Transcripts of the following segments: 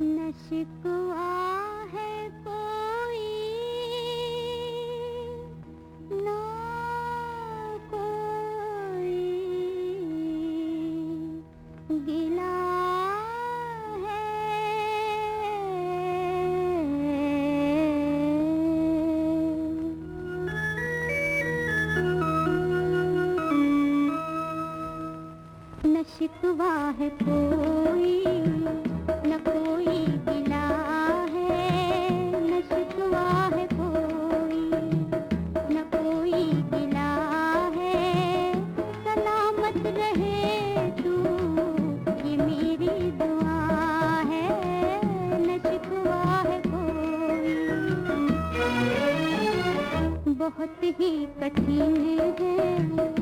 न शिकवा है कोई। ना कोई। गिला है। बहुत ही कठिन है।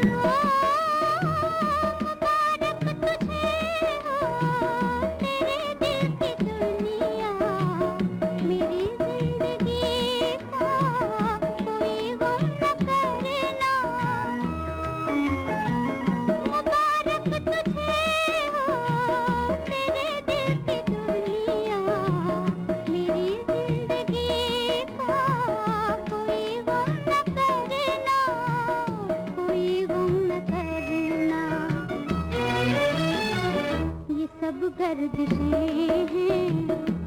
Oh! ये सब गर्दिशें हैं।